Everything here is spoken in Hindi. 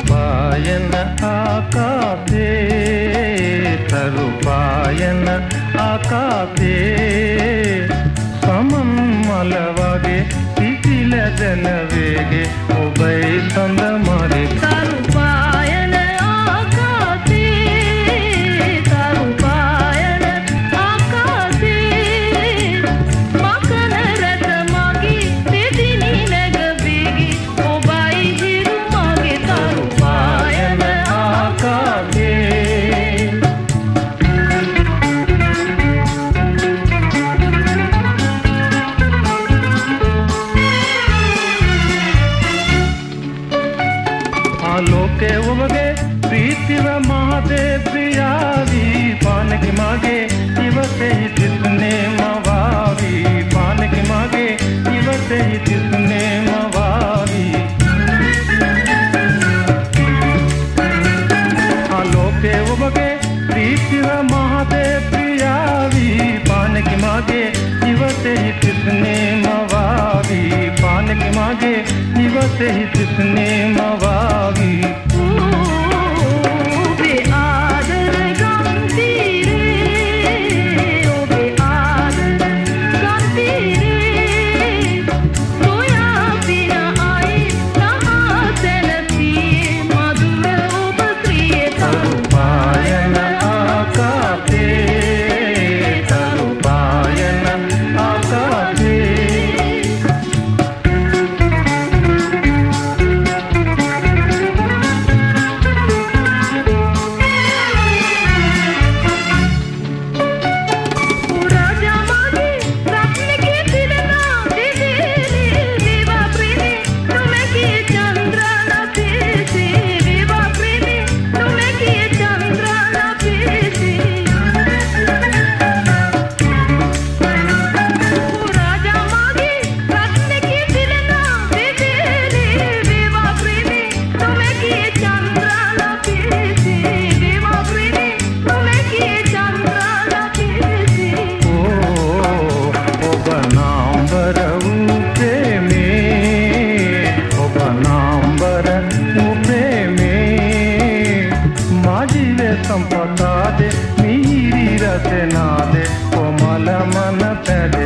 ತರುಪಾಯನ ಆಕಾತೆ ತರುಪಾಯನ ಆಕಾತೆ ಸಮಂ ಮಲವಗೆ ಇಟಿಲ ಜನವೇಗೆ ಒಬೈ ಸಂದ ಮರೆ ತರು लोके उमगे व मादे प्रियावी पान की मागे इवते ही जिसने मवावी पान की मागे इवते ही जिसने मवावी आलोके उमगे व मादे प्रियावी पान की मागे इवते ही जिसने मवावी पान की मागे इवते ही मवा I'm not that